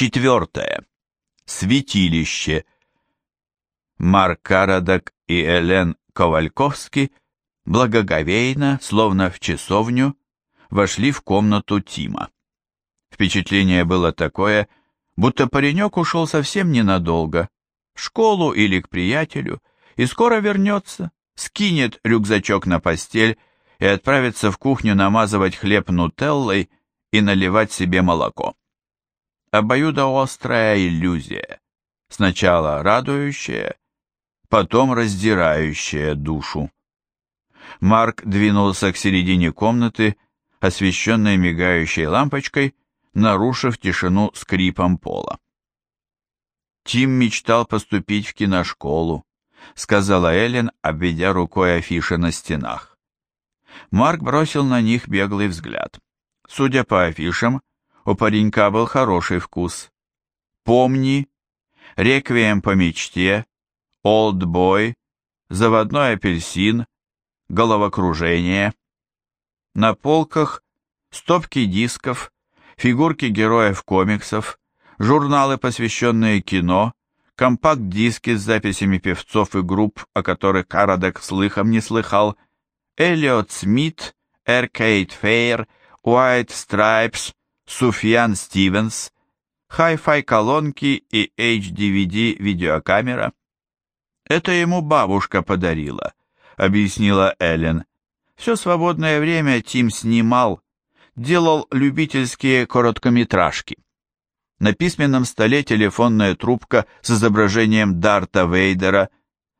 Четвертое. Святилище. Марк Карадок и Элен Ковальковский благоговейно, словно в часовню, вошли в комнату Тима. Впечатление было такое, будто паренек ушел совсем ненадолго, в школу или к приятелю, и скоро вернется, скинет рюкзачок на постель и отправится в кухню намазывать хлеб нутеллой и наливать себе молоко обоюдоострая — сначала радующая, потом раздирающая душу. Марк двинулся к середине комнаты, освещенной мигающей лампочкой, нарушив тишину скрипом пола. «Тим мечтал поступить в киношколу», — сказала Эллен, обведя рукой афиши на стенах. Марк бросил на них беглый взгляд. Судя по афишам, у паренька был хороший вкус. «Помни», «Реквием по мечте», «Олдбой», «Заводной апельсин», «Головокружение». На полках стопки дисков, фигурки героев комиксов, журналы, посвященные кино, компакт-диски с записями певцов и групп, о которых Карадек слыхом не слыхал, Эллиот Смит, Arcade Fire, White Stripes. Суфьян Стивенс, хай-фай колонки и HDVD видеокамера. Это ему бабушка подарила, объяснила Эллен. Все свободное время Тим снимал, делал любительские короткометражки. На письменном столе телефонная трубка с изображением Дарта Вейдера,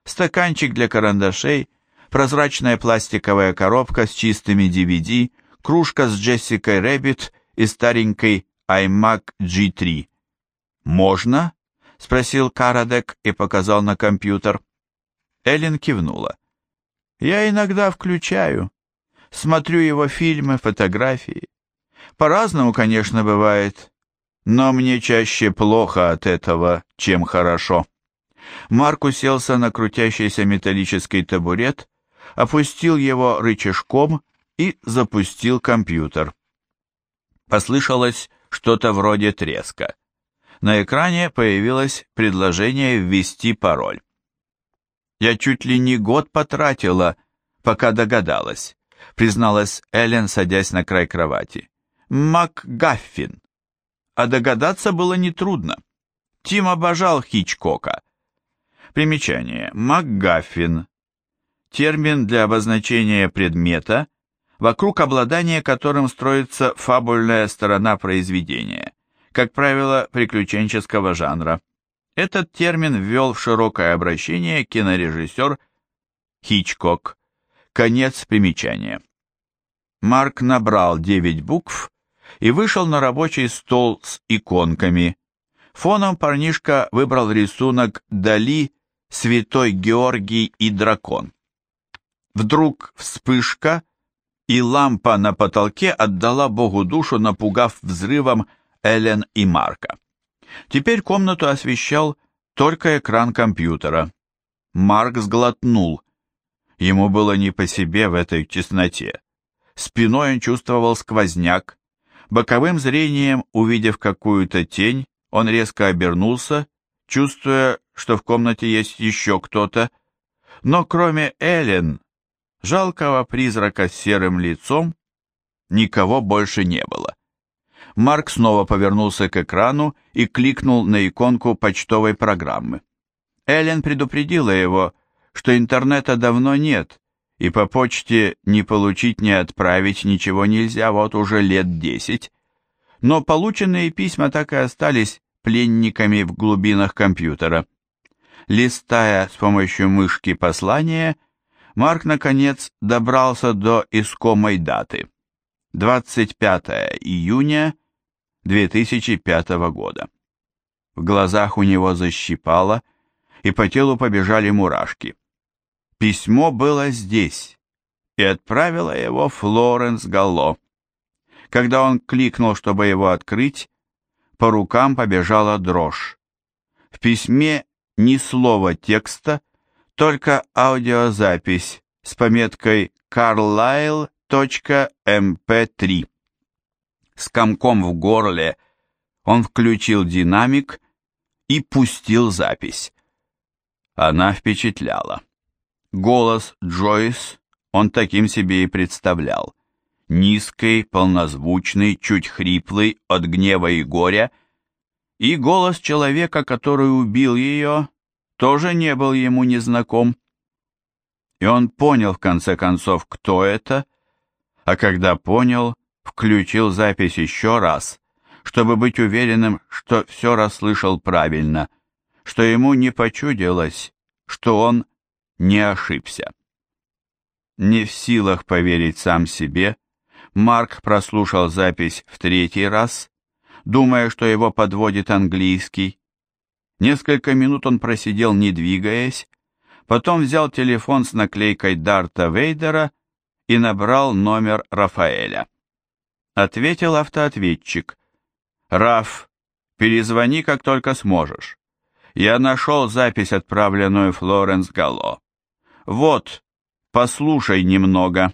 стаканчик для карандашей, прозрачная пластиковая коробка с чистыми DVD, кружка с Джессикой Рэббит и старенькой iMac G3. «Можно?» — спросил Карадек и показал на компьютер. Эллен кивнула. «Я иногда включаю. Смотрю его фильмы, фотографии. По-разному, конечно, бывает, но мне чаще плохо от этого, чем хорошо». Марк уселся на крутящийся металлический табурет, опустил его рычажком и запустил компьютер. Послышалось что-то вроде треска. На экране появилось предложение ввести пароль. «Я чуть ли не год потратила, пока догадалась», призналась Эллен, садясь на край кровати. «МакГаффин». А догадаться было нетрудно. Тим обожал Хичкока. Примечание. МакГаффин. Термин для обозначения предмета – вокруг обладания которым строится фабульная сторона произведения, как правило, приключенческого жанра. Этот термин ввел в широкое обращение кинорежиссер Хичкок. Конец примечания. Марк набрал 9 букв и вышел на рабочий стол с иконками. Фоном парнишка выбрал рисунок «Дали», «Святой Георгий и дракон». Вдруг вспышка, и лампа на потолке отдала Богу душу, напугав взрывом Элен и Марка. Теперь комнату освещал только экран компьютера. Марк сглотнул. Ему было не по себе в этой тесноте. Спиной он чувствовал сквозняк. Боковым зрением, увидев какую-то тень, он резко обернулся, чувствуя, что в комнате есть еще кто-то. Но кроме Элен жалкого призрака с серым лицом, никого больше не было. Марк снова повернулся к экрану и кликнул на иконку почтовой программы. Эллен предупредила его, что интернета давно нет, и по почте не получить, ни отправить ничего нельзя вот уже лет десять. Но полученные письма так и остались пленниками в глубинах компьютера. Листая с помощью мышки послание, Марк, наконец, добрался до искомой даты – 25 июня 2005 года. В глазах у него защипало, и по телу побежали мурашки. Письмо было здесь, и отправила его Флоренс Галло. Когда он кликнул, чтобы его открыть, по рукам побежала дрожь. В письме ни слова текста, только аудиозапись с пометкой «Carlyle.mp3». С комком в горле он включил динамик и пустил запись. Она впечатляла. Голос Джойс он таким себе и представлял. Низкий, полнозвучный, чуть хриплый от гнева и горя, и голос человека, который убил ее, тоже не был ему незнаком. И он понял, в конце концов, кто это, а когда понял, включил запись еще раз, чтобы быть уверенным, что все расслышал правильно, что ему не почудилось, что он не ошибся. Не в силах поверить сам себе, Марк прослушал запись в третий раз, думая, что его подводит английский, Несколько минут он просидел, не двигаясь, потом взял телефон с наклейкой Дарта Вейдера и набрал номер Рафаэля. Ответил автоответчик. «Раф, перезвони, как только сможешь. Я нашел запись, отправленную Флоренс Галло. Вот, послушай немного».